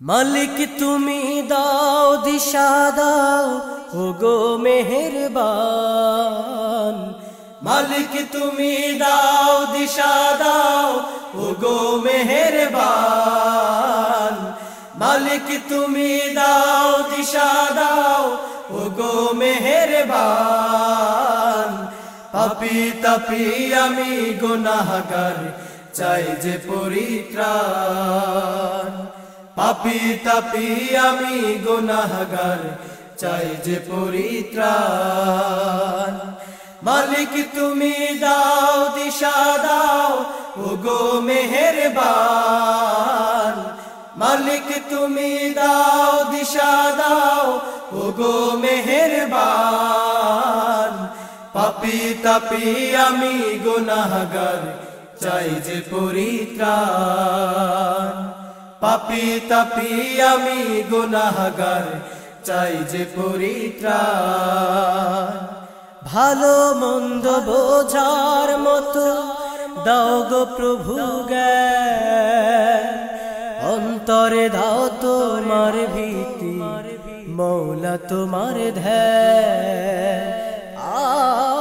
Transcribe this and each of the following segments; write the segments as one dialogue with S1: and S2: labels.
S1: মালিক তুমি দাও, দিশা দাও ও গো মেহেরবান। মালিক তুমি দাও, দিশা দাও ও গো মেহেরবান। মালিক তুমি দাও, দিশা দাও ও গো মেহেরবান। পাপি তাপি আমি গুনাহগার, চাই যে পরিত্রাণ। পাপি তাপি আমি গুনাহগার, চাই যে পরিত্রাণ। মালিক, তুমি দাও, দিশা দাও ও গো মেহেরবান। মালিক, তুমি দাও, দিশা দাও ও গো মেহেরবান। পাপি তাপি আমি গুনাহগার, চাই যে পরিত্রাণ। পাপি তাপি আমি গুনাহগার, চাই যে পরিত্রাণ। ভালো মন্দ বোঝার মতো দাও গো প্রভু অন্তরে দাও তোমার ভীতি, মৌলা তোমার ধ্যান। ও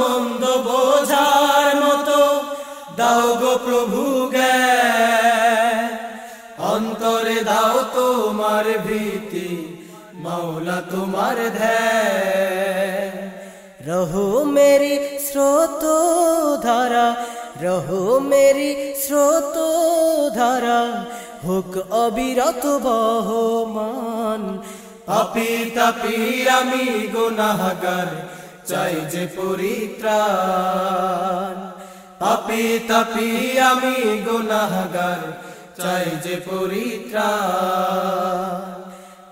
S1: মন্দ বোঝার মতো, দাও গো প্রভু জ্ঞান অন্তরে দাও তোমার ভীতি, মাওলা তোমার ধ্যান। রহো মেরি স্রোত ধারা, রহো মেরি স্রোত ধারা, হুক অবিরত বহমান। পাপি তাপি আমি গুনাহগার চাই যে পরিত্রাণ। পাপি তাপি আমি গুনাহগার, চাই যে পরিত্রাণ।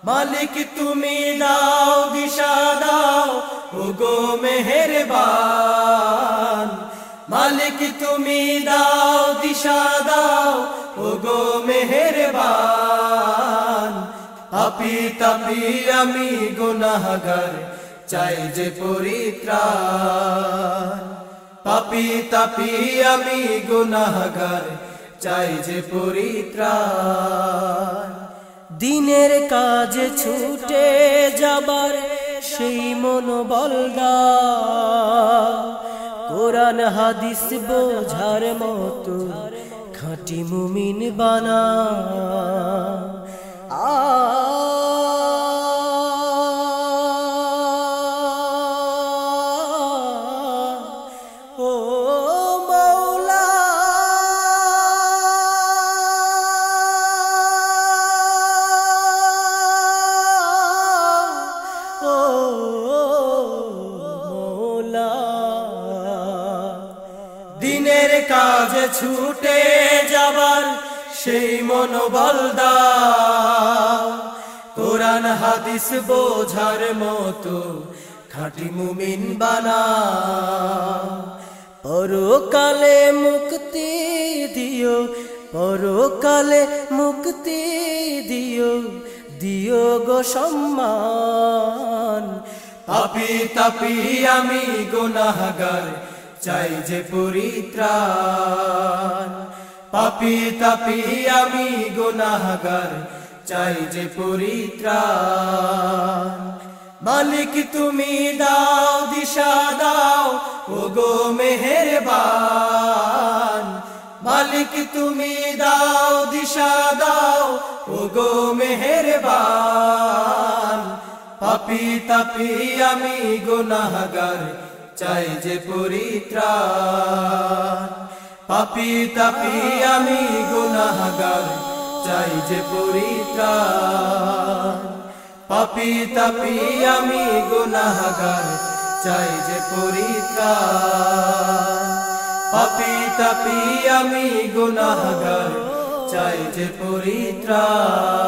S1: মালিক তুমি দাও, দিশা দাও ও গো মেহেরবান। মালিক তুমি দাও, দিশা দাও ও গো মেহেরবান। পাপি তাপি আমি গুনাহগার চাই যে পরিত্রাণ। পাপি তাপি আমি গুনাহগার, চাই যে পরিত্রাণ। দিনের কাজে ছুটে যাবার সেই মনোবল কোরআন, হাদিস বোঝার মতো খাঁটি মুমিন বানা। আ কাজে ছুটে যাবার সেই মনোবল কোরআন, হাদিস বোঝার মতো খাঁটি মুমিন বানা পরকালে মুক্তি দিও, পরকালে মুক্তি দিও দিও গো সম্মান। পাপি তাপি আমি গুনাহগার চাই যে পরিত্রাণ। পাপি তাপি আমি গুনাহগার, চাই যে পরিত্রাণ। মালিক তুমি দাও, দিশা দাও ও গো মেহেরবান। মালিক তুমি দাও, দিশা দাও ও গো মেহেরবান। পাপি তাপি আমি গুনাহগার চাই যে পরিত্রাণ। পাপি তাপি আমি গুনাহগার, চাই যে পরিত্রাণ। পাপি তাপি আমি গুনাহগার, চাই যে পরিত্রাণ। পাপি তাপি আমি গুনাহগার, চাই যে পরিত্রাণ।